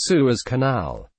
Suez Canal.